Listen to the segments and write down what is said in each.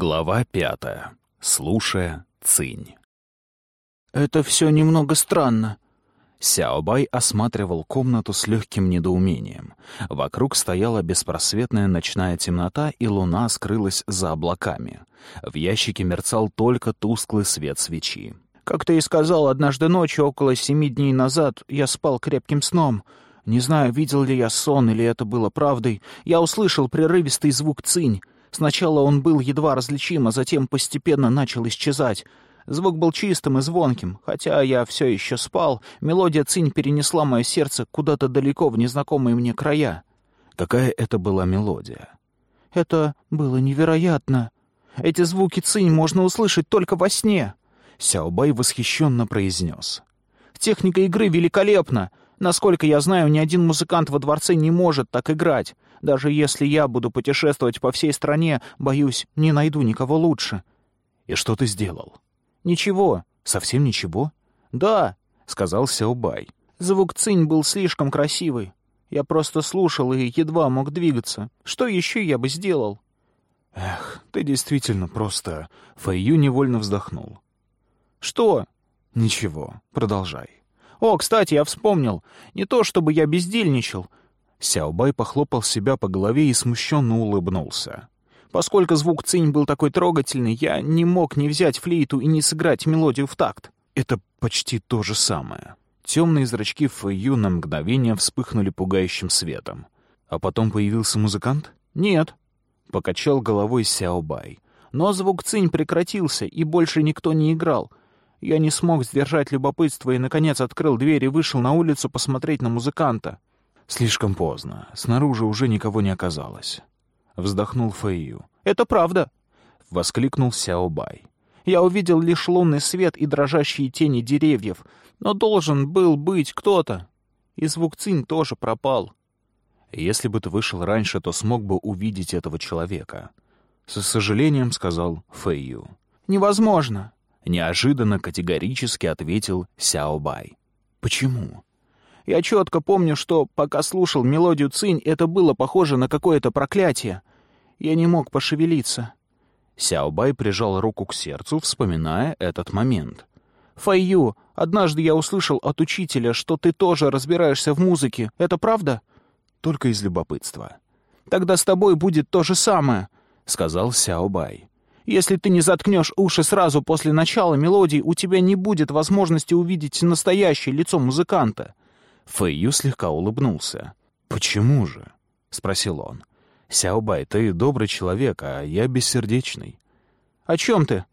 Глава пятая. Слушая Цинь. «Это все немного странно». Сяобай осматривал комнату с легким недоумением. Вокруг стояла беспросветная ночная темнота, и луна скрылась за облаками. В ящике мерцал только тусклый свет свечи. «Как ты и сказал, однажды ночью, около семи дней назад, я спал крепким сном. Не знаю, видел ли я сон или это было правдой. Я услышал прерывистый звук цинь. Сначала он был едва различим, а затем постепенно начал исчезать. Звук был чистым и звонким. Хотя я все еще спал, мелодия цинь перенесла мое сердце куда-то далеко в незнакомые мне края. Какая это была мелодия? Это было невероятно. Эти звуки цинь можно услышать только во сне. Сяобай восхищенно произнес. Техника игры великолепна. Насколько я знаю, ни один музыкант во дворце не может так играть. Даже если я буду путешествовать по всей стране, боюсь, не найду никого лучше». «И что ты сделал?» «Ничего». «Совсем ничего?» «Да», — сказал Сяобай. «Звук цинь был слишком красивый. Я просто слушал и едва мог двигаться. Что еще я бы сделал?» «Эх, ты действительно просто...» Фэйю невольно вздохнул. «Что?» «Ничего, продолжай». «О, кстати, я вспомнил. Не то чтобы я бездельничал. Сяобай похлопал себя по голове и смущенно улыбнулся. Поскольку звук цинь был такой трогательный, я не мог не взять флейту и не сыграть мелодию в такт. Это почти то же самое. Темные зрачки Фэйю на мгновение вспыхнули пугающим светом. А потом появился музыкант? Нет. Покачал головой Сяобай. Но звук цинь прекратился, и больше никто не играл. Я не смог сдержать любопытство и, наконец, открыл дверь и вышел на улицу посмотреть на музыканта. Слишком поздно. Снаружи уже никого не оказалось. Вздохнул Фэйю. «Это правда!» — воскликнул Сяобай. «Я увидел лишь лунный свет и дрожащие тени деревьев, но должен был быть кто-то. И звук цинь тоже пропал». «Если бы ты вышел раньше, то смог бы увидеть этого человека», — со сожалением сказал Фэйю. «Невозможно!» — неожиданно категорически ответил Сяобай. «Почему?» Я четко помню, что, пока слушал мелодию цинь, это было похоже на какое-то проклятие. Я не мог пошевелиться. Сяобай прижал руку к сердцу, вспоминая этот момент. «Файю, однажды я услышал от учителя, что ты тоже разбираешься в музыке. Это правда?» «Только из любопытства». «Тогда с тобой будет то же самое», — сказал Сяобай. «Если ты не заткнешь уши сразу после начала мелодии, у тебя не будет возможности увидеть настоящее лицо музыканта. Фэйю слегка улыбнулся. «Почему же?» — спросил он. «Сяобай, ты добрый человек, а я бессердечный». «О чем ты?»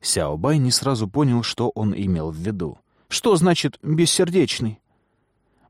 Сяобай не сразу понял, что он имел в виду. «Что значит «бессердечный»?»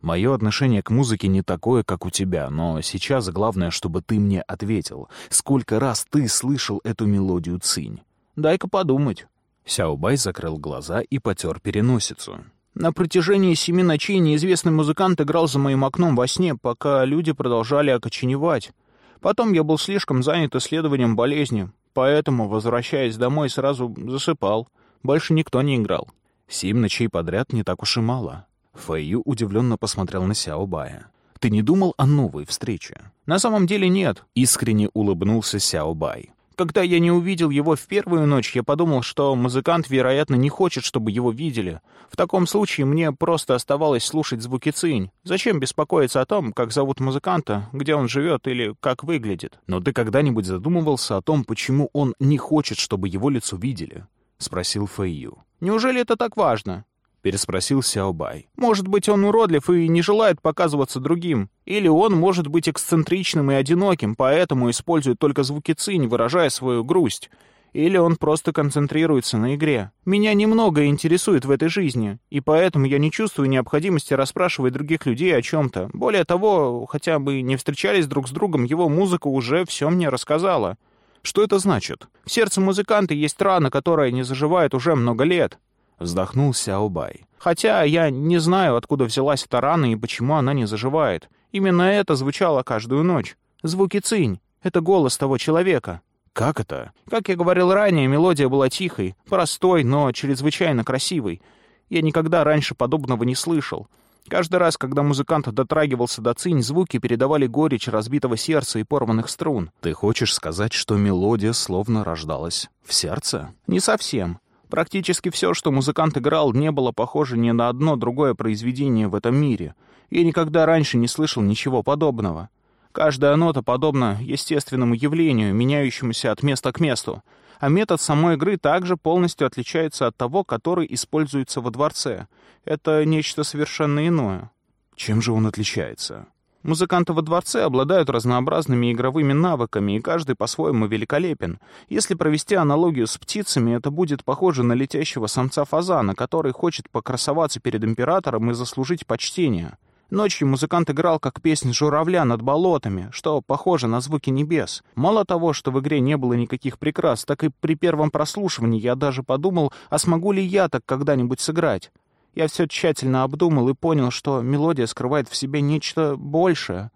«Мое отношение к музыке не такое, как у тебя, но сейчас главное, чтобы ты мне ответил. Сколько раз ты слышал эту мелодию цинь?» «Дай-ка подумать». Сяобай закрыл глаза и потер переносицу. На протяжении семи ночей неизвестный музыкант играл за моим окном во сне, пока люди продолжали окоченевать. Потом я был слишком занят исследованием болезни, поэтому, возвращаясь домой, сразу засыпал. Больше никто не играл. Семь ночей подряд не так уж и мало. Фэйю удивленно посмотрел на Сяобая. «Ты не думал о новой встрече?» «На самом деле нет», — искренне улыбнулся Сяобай. Когда я не увидел его в первую ночь, я подумал, что музыкант, вероятно, не хочет, чтобы его видели. В таком случае мне просто оставалось слушать звуки цинь. Зачем беспокоиться о том, как зовут музыканта, где он живет или как выглядит? Но ты когда-нибудь задумывался о том, почему он не хочет, чтобы его лицо видели? — спросил Фэйю. «Неужели это так важно?» — переспросил Сяобай. «Может быть, он уродлив и не желает показываться другим. Или он может быть эксцентричным и одиноким, поэтому использует только звуки цинь, выражая свою грусть. Или он просто концентрируется на игре. Меня немного интересует в этой жизни, и поэтому я не чувствую необходимости расспрашивать других людей о чем-то. Более того, хотя бы не встречались друг с другом, его музыка уже все мне рассказала». «Что это значит?» «В сердце музыканта есть рана, которая не заживает уже много лет. Вздохнул Сяобай. «Хотя я не знаю, откуда взялась эта рана и почему она не заживает. Именно это звучало каждую ночь. Звуки цинь. Это голос того человека». «Как это?» «Как я говорил ранее, мелодия была тихой, простой, но чрезвычайно красивой. Я никогда раньше подобного не слышал. Каждый раз, когда музыкант дотрагивался до цинь, звуки передавали горечь разбитого сердца и порванных струн. Ты хочешь сказать, что мелодия словно рождалась в сердце? Не совсем. Практически все, что музыкант играл, не было похоже ни на одно другое произведение в этом мире. Я никогда раньше не слышал ничего подобного. Каждая нота подобна естественному явлению, меняющемуся от места к месту. А метод самой игры также полностью отличается от того, который используется во дворце. Это нечто совершенно иное. Чем же он отличается? Музыканты во дворце обладают разнообразными игровыми навыками, и каждый по-своему великолепен. Если провести аналогию с птицами, это будет похоже на летящего самца фазана, который хочет покрасоваться перед императором и заслужить почтение. Ночью музыкант играл как песнь журавля над болотами, что похоже на звуки небес. Мало того, что в игре не было никаких прикрас, так и при первом прослушивании я даже подумал, а смогу ли я так когда-нибудь сыграть. Я все тщательно обдумал и понял, что мелодия скрывает в себе нечто большее,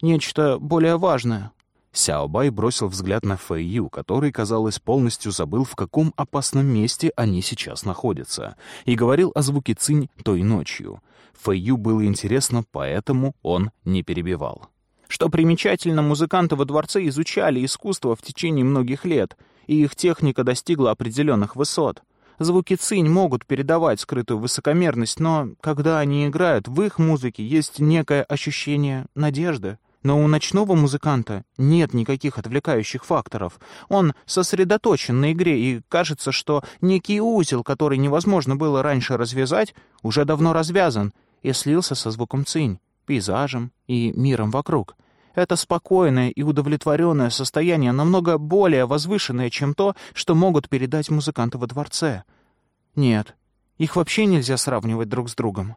нечто более важное. Сяобай бросил взгляд на Фэйю, который, казалось, полностью забыл, в каком опасном месте они сейчас находятся, и говорил о звуке цинь той ночью. Фэйю было интересно, поэтому он не перебивал. Что примечательно, музыканты во дворце изучали искусство в течение многих лет, и их техника достигла определенных высот. Звуки цинь могут передавать скрытую высокомерность, но когда они играют, в их музыке есть некое ощущение надежды. Но у ночного музыканта нет никаких отвлекающих факторов. Он сосредоточен на игре, и кажется, что некий узел, который невозможно было раньше развязать, уже давно развязан и слился со звуком цинь, пейзажем и миром вокруг. Это спокойное и удовлетворенное состояние намного более возвышенное, чем то, что могут передать музыканты во дворце. Нет, их вообще нельзя сравнивать друг с другом.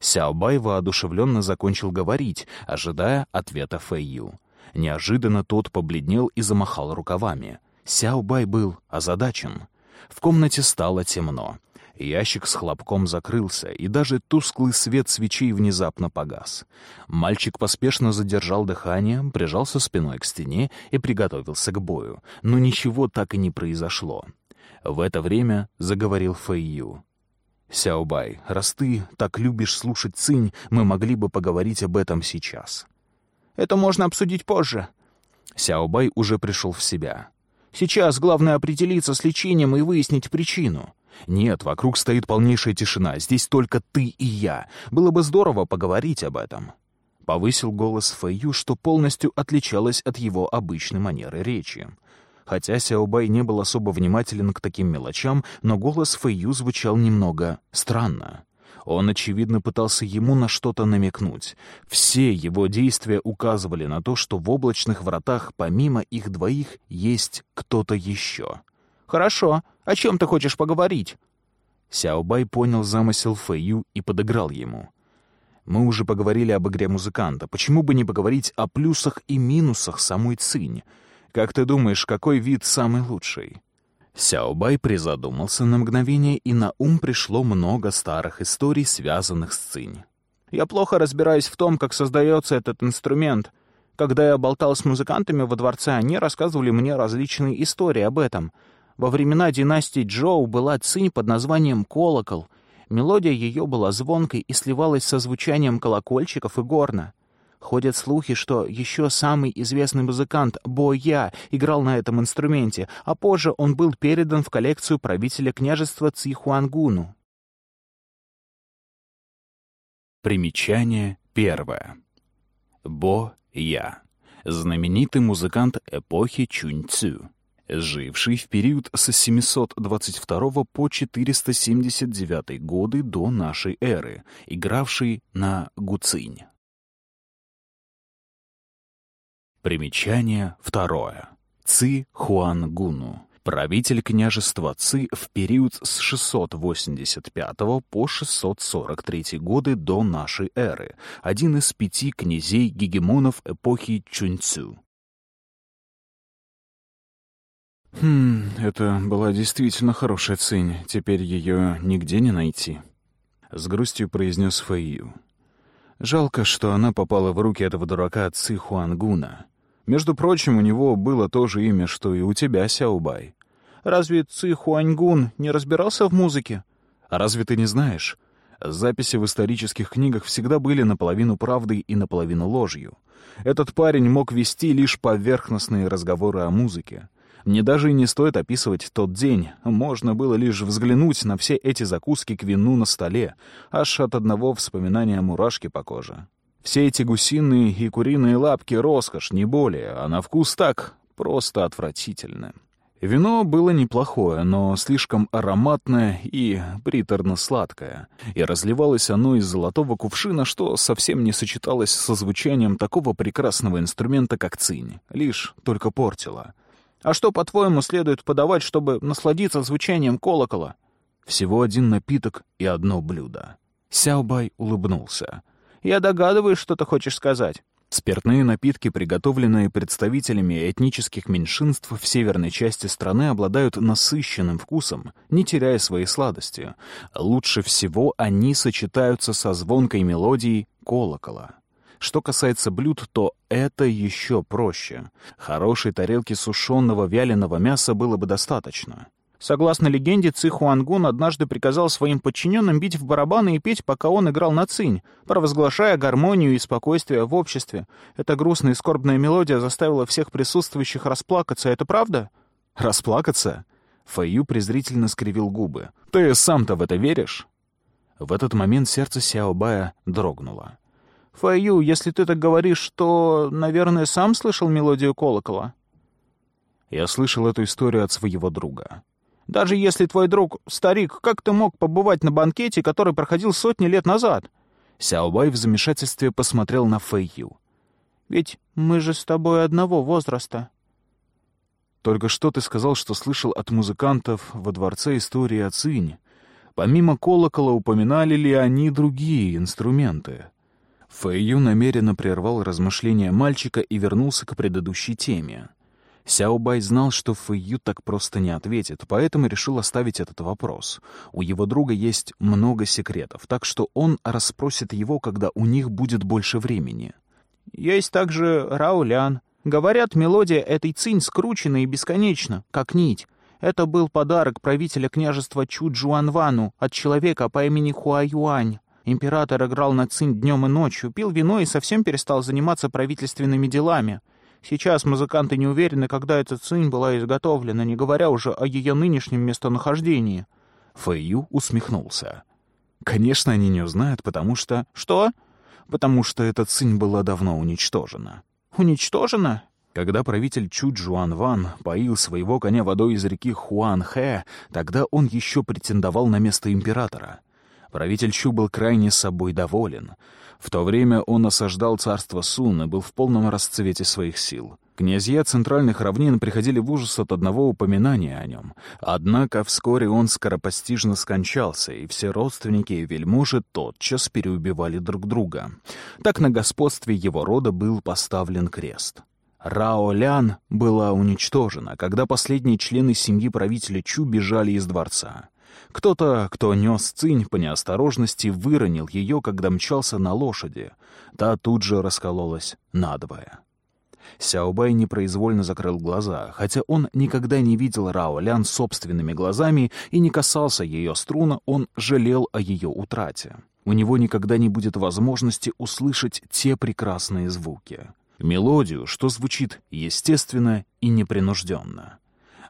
Сяобай воодушевленно закончил говорить, ожидая ответа Фэйю. Неожиданно тот побледнел и замахал рукавами. Сяобай был озадачен. В комнате стало темно. Ящик с хлопком закрылся, и даже тусклый свет свечей внезапно погас. Мальчик поспешно задержал дыхание, прижался спиной к стене и приготовился к бою. Но ничего так и не произошло. В это время заговорил Фэйю. «Сяобай, раз ты так любишь слушать цинь, мы могли бы поговорить об этом сейчас». «Это можно обсудить позже». Сяобай уже пришел в себя. «Сейчас главное определиться с лечением и выяснить причину». «Нет, вокруг стоит полнейшая тишина. Здесь только ты и я. Было бы здорово поговорить об этом». Повысил голос Фэйю, что полностью отличалось от его обычной манеры речи. Хотя Сяобай не был особо внимателен к таким мелочам, но голос Фэйю звучал немного странно. Он, очевидно, пытался ему на что-то намекнуть. Все его действия указывали на то, что в облачных вратах помимо их двоих есть кто-то еще. «Хорошо. О чем ты хочешь поговорить?» Сяобай понял замысел Фэйю и подыграл ему. «Мы уже поговорили об игре музыканта. Почему бы не поговорить о плюсах и минусах самой Цинь? Как ты думаешь, какой вид самый лучший?» Сяобай призадумался на мгновение, и на ум пришло много старых историй, связанных с Цинь. «Я плохо разбираюсь в том, как создается этот инструмент. Когда я болтал с музыкантами во дворце, они рассказывали мне различные истории об этом — во времена династии Джоу была цинь под названием «колокол». Мелодия ее была звонкой и сливалась со звучанием колокольчиков и горна. Ходят слухи, что еще самый известный музыкант Бо Я играл на этом инструменте, а позже он был передан в коллекцию правителя княжества Цихуангуну. Примечание первое. Бо Я. Знаменитый музыкант эпохи Чуньцю живший в период с 722 по 479 годы до нашей эры, игравший на гуцинь. Примечание второе. Ци Хуангуну. Правитель княжества Ци в период с 685 по 643 годы до нашей эры, один из пяти князей-гегемонов эпохи Чунцю. Хм, это была действительно хорошая цень. Теперь ее нигде не найти. С грустью произнес Фэйю. Жалко, что она попала в руки этого дурака Ци Хуангуна. Между прочим, у него было то же имя, что и у тебя, Сяубай. Разве Ци Хуаньгун не разбирался в музыке? А разве ты не знаешь? Записи в исторических книгах всегда были наполовину правдой и наполовину ложью. Этот парень мог вести лишь поверхностные разговоры о музыке. Мне даже и не стоит описывать тот день. Можно было лишь взглянуть на все эти закуски к вину на столе, аж от одного вспоминания мурашки по коже. Все эти гусиные и куриные лапки — роскошь, не более, а на вкус так просто отвратительны. Вино было неплохое, но слишком ароматное и приторно-сладкое, и разливалось оно из золотого кувшина, что совсем не сочеталось со звучанием такого прекрасного инструмента, как цинь, лишь только портило. «А что, по-твоему, следует подавать, чтобы насладиться звучанием колокола?» Всего один напиток и одно блюдо. Сяобай улыбнулся. «Я догадываюсь, что ты хочешь сказать. Спиртные напитки, приготовленные представителями этнических меньшинств в северной части страны, обладают насыщенным вкусом, не теряя своей сладости. Лучше всего они сочетаются со звонкой мелодией колокола. Что касается блюд, то это еще проще. Хорошей тарелки сушеного вяленого мяса было бы достаточно. Согласно легенде, Ци Хуангун однажды приказал своим подчиненным бить в барабаны и петь, пока он играл на цинь, провозглашая гармонию и спокойствие в обществе. Эта грустная и скорбная мелодия заставила всех присутствующих расплакаться. Это правда? Расплакаться? Фэйю презрительно скривил губы. «Ты сам-то в это веришь?» В этот момент сердце Сяобая дрогнуло. «Фэйю, если ты так говоришь, то, наверное, сам слышал мелодию колокола?» Я слышал эту историю от своего друга. Даже если твой друг — старик, как ты мог побывать на банкете, который проходил сотни лет назад?» Сяобай в замешательстве посмотрел на Фэйю. «Ведь мы же с тобой одного возраста». «Только что ты сказал, что слышал от музыкантов во дворце истории о Цинь. Помимо колокола упоминали ли они другие инструменты?» Фэйю намеренно прервал размышления мальчика и вернулся к предыдущей теме — Сяобай знал, что Фэйю так просто не ответит, поэтому решил оставить этот вопрос. У его друга есть много секретов, так что он расспросит его, когда у них будет больше времени. «Есть также Раулян. Говорят, мелодия этой цинь скручена и бесконечна, как нить. Это был подарок правителя княжества Чу Джуанвану от человека по имени Хуа Юань. Император играл на цинь днем и ночью, пил вино и совсем перестал заниматься правительственными делами». Сейчас музыканты не уверены, когда эта цинь была изготовлена, не говоря уже о ее нынешнем местонахождении». Фэйю усмехнулся. «Конечно, они не узнают, потому что...» «Что?» «Потому что эта цинь была давно уничтожена». «Уничтожена?» Когда правитель Чу Джуан Ван поил своего коня водой из реки Хуан Хэ, тогда он еще претендовал на место императора. Правитель Чу был крайне собой доволен. В то время он осаждал царство Сун и был в полном расцвете своих сил. Князья центральных равнин приходили в ужас от одного упоминания о нем. Однако вскоре он скоропостижно скончался, и все родственники и вельможи тотчас переубивали друг друга. Так на господстве его рода был поставлен крест. Рао Лян была уничтожена, когда последние члены семьи правителя Чу бежали из дворца. Кто-то, кто нес цинь по неосторожности, выронил ее, когда мчался на лошади. Та тут же раскололась надвое. Сяобай непроизвольно закрыл глаза, хотя он никогда не видел Рао Лян собственными глазами и не касался ее струна, он жалел о ее утрате. У него никогда не будет возможности услышать те прекрасные звуки. Мелодию, что звучит естественно и непринужденно.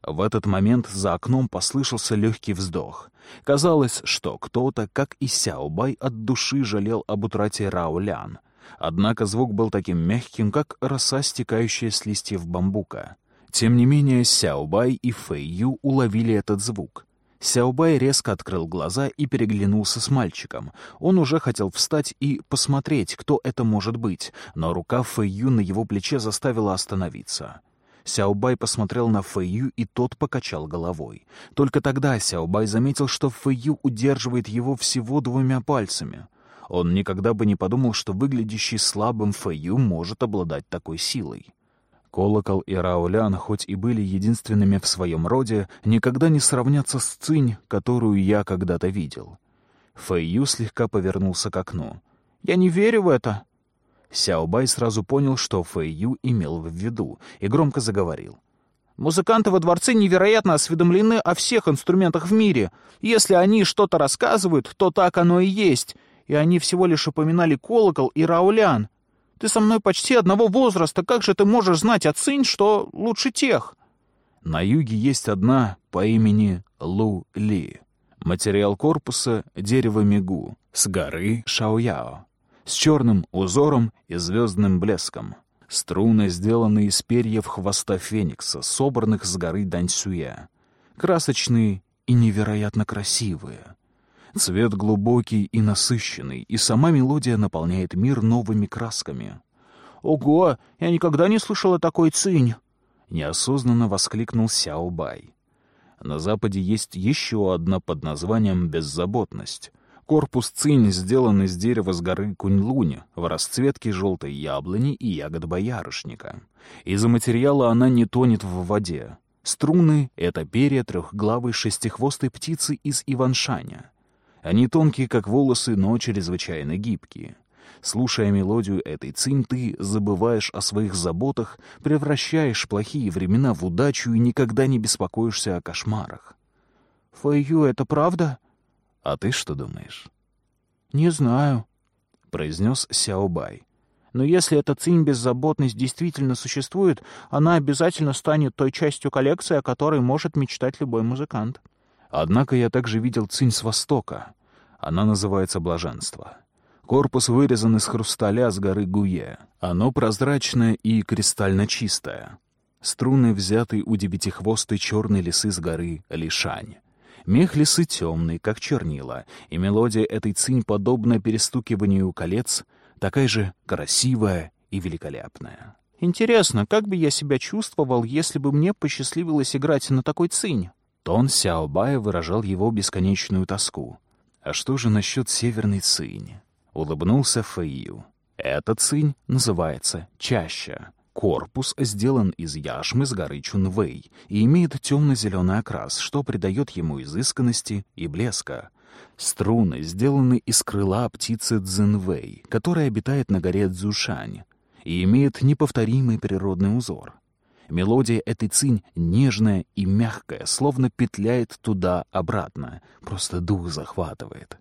В этот момент за окном послышался легкий вздох. Казалось, что кто-то, как и Сяобай, от души жалел об утрате Раулян. Однако звук был таким мягким, как роса, стекающая с листьев бамбука. Тем не менее, Сяобай и Фэйю уловили этот звук. Сяобай резко открыл глаза и переглянулся с мальчиком. Он уже хотел встать и посмотреть, кто это может быть, но рука Фэйю на его плече заставила остановиться. Сяобай посмотрел на Фэйю, и тот покачал головой. Только тогда Сяобай заметил, что Фэйю удерживает его всего двумя пальцами. Он никогда бы не подумал, что выглядящий слабым Фэйю может обладать такой силой. Колокол и Раулян, хоть и были единственными в своем роде, никогда не сравнятся с цинь, которую я когда-то видел. Фэйю слегка повернулся к окну. «Я не верю в это», Сяобай сразу понял, что Фэй Ю имел в виду, и громко заговорил. Музыканты во дворце невероятно осведомлены о всех инструментах в мире. Если они что-то рассказывают, то так оно и есть. И они всего лишь упоминали колокол и раулян. Ты со мной почти одного возраста, как же ты можешь знать о цинь, что лучше тех?» На юге есть одна по имени Лу Ли. Материал корпуса — дерево мигу, с горы Шаояо, с черным узором и звездным блеском. Струны сделаны из перьев хвоста феникса, собранных с горы Даньсюя. Красочные и невероятно красивые. Цвет глубокий и насыщенный, и сама мелодия наполняет мир новыми красками. «Ого! Я никогда не слышала такой цинь!» Неосознанно воскликнул Сяо Бай. На Западе есть еще одна под названием «беззаботность». Корпус цинь сделан из дерева с горы Куньлунь в расцветке желтой яблони и ягод боярышника. Из-за материала она не тонет в воде. Струны — это перья трехглавой шестихвостой птицы из Иваншаня. Они тонкие, как волосы, но чрезвычайно гибкие. Слушая мелодию этой цинь, ты забываешь о своих заботах, превращаешь плохие времена в удачу и никогда не беспокоишься о кошмарах. «Фэйю, это правда?» «А ты что думаешь?» «Не знаю», — произнес Сяобай. «Но если эта цинь-беззаботность действительно существует, она обязательно станет той частью коллекции, о которой может мечтать любой музыкант». Однако я также видел цинь с востока. Она называется блаженство. Корпус вырезан из хрусталя с горы Гуе. Оно прозрачное и кристально чистое. Струны взяты у девятихвостой черной лисы с горы Лишань. Мех лисы темный, как чернила, и мелодия этой цинь, подобная перестукиванию колец, такая же красивая и великолепная. «Интересно, как бы я себя чувствовал, если бы мне посчастливилось играть на такой цинь?» Тон Сяобая выражал его бесконечную тоску. «А что же насчет северной цинь?» — улыбнулся Фэйю. «Эта цинь называется чаща. Корпус сделан из яшмы с горы Чунвэй и имеет темно-зеленый окрас, что придает ему изысканности и блеска. Струны сделаны из крыла птицы Цзинвэй, которая обитает на горе Цзушань, и имеет неповторимый природный узор. Мелодия этой цинь нежная и мягкая, словно петляет туда-обратно, просто дух захватывает.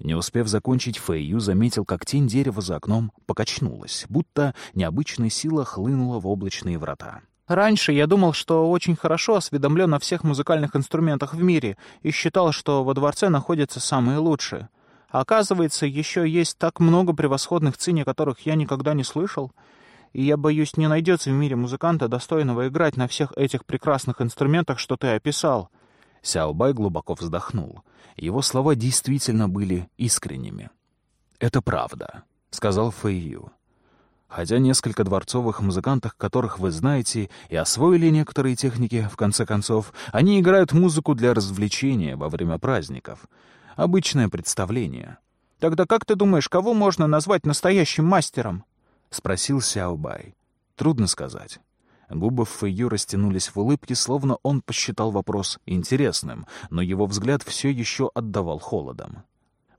Не успев закончить, Фэйю заметил, как тень дерева за окном покачнулась, будто необычная сила хлынула в облачные врата. «Раньше я думал, что очень хорошо осведомлен о всех музыкальных инструментах в мире и считал, что во дворце находятся самые лучшие. Оказывается, еще есть так много превосходных цинь, которых я никогда не слышал. И я боюсь, не найдется в мире музыканта, достойного играть на всех этих прекрасных инструментах, что ты описал». Сяобай глубоко вздохнул. Его слова действительно были искренними. «Это правда», — сказал Фэйю. «Хотя несколько дворцовых музыкантов, которых вы знаете, и освоили некоторые техники, в конце концов, они играют музыку для развлечения во время праздников. Обычное представление». «Тогда как ты думаешь, кого можно назвать настоящим мастером?» — спросил Сяобай. «Трудно сказать. Губы Фэйю растянулись в улыбке, словно он посчитал вопрос интересным, но его взгляд все еще отдавал холодом.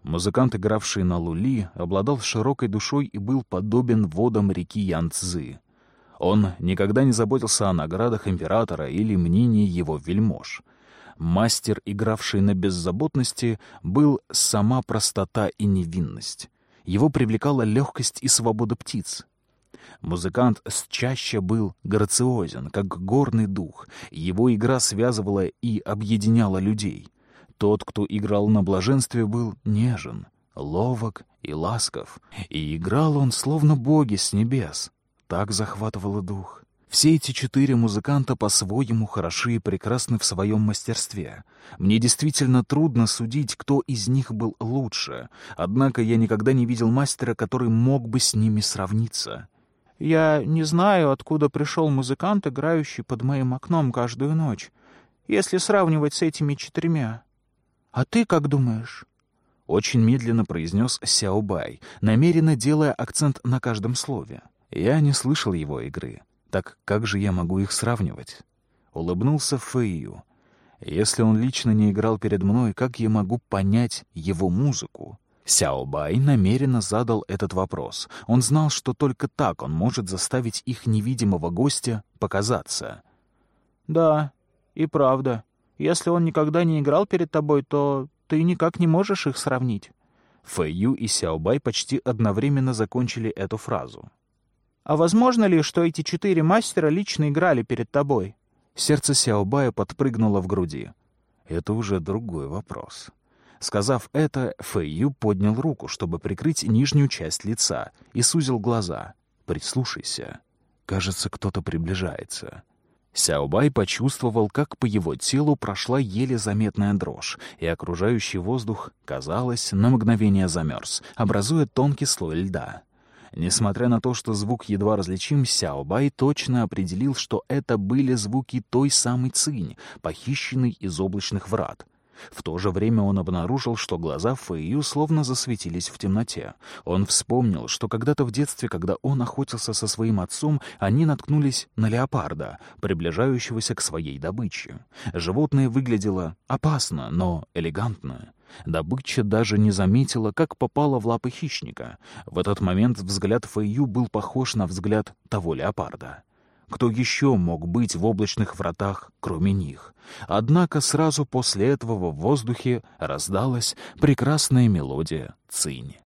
Музыкант, игравший на лули, обладал широкой душой и был подобен водам реки Янцзы. Он никогда не заботился о наградах императора или мнении его вельмож. Мастер, игравший на беззаботности, был сама простота и невинность. Его привлекала легкость и свобода птиц, Музыкант чаще был грациозен, как горный дух. Его игра связывала и объединяла людей. Тот, кто играл на блаженстве, был нежен, ловок и ласков. И играл он, словно боги с небес. Так захватывало дух. Все эти четыре музыканта по-своему хороши и прекрасны в своем мастерстве. Мне действительно трудно судить, кто из них был лучше, однако я никогда не видел мастера, который мог бы с ними сравниться. Я не знаю, откуда пришел музыкант, играющий под моим окном каждую ночь, если сравнивать с этими четырьмя. А ты как думаешь?» Очень медленно произнес Сяобай, намеренно делая акцент на каждом слове. Я не слышал его игры. Так как же я могу их сравнивать? Улыбнулся Фэйю. Если он лично не играл перед мной, как я могу понять его музыку? Сяо Бай намеренно задал этот вопрос. Он знал, что только так он может заставить их невидимого гостя показаться. «Да, и правда. Если он никогда не играл перед тобой, то ты никак не можешь их сравнить». Фэйю и Сяобай почти одновременно закончили эту фразу. «А возможно ли, что эти четыре мастера лично играли перед тобой?» Сердце Сяобая подпрыгнуло в груди. Это уже другой вопрос. Сказав это, Фэйю поднял руку, чтобы прикрыть нижнюю часть лица, и сузил глаза. «Прислушайся. Кажется, кто-то приближается». Сяобай почувствовал, как по его телу прошла еле заметная дрожь, и окружающий воздух, казалось, на мгновение замерз, образуя тонкий слой льда. Несмотря на то, что звук едва различим, Сяобай точно определил, что это были звуки той самой цинь, похищенной из облачных врат. В то же время он обнаружил, что глаза Фэйю словно засветились в темноте. Он вспомнил, что когда-то в детстве, когда он охотился со своим отцом, они наткнулись на леопарда, приближающегося к своей добыче. Животное выглядело опасно, но элегантно. Добыча даже не заметила, как попала в лапы хищника. В этот момент взгляд Фэйю был похож на взгляд того леопарда. Кто еще мог быть в облачных вратах, кроме них? Однако сразу после этого в воздухе раздалась прекрасная мелодия цинь.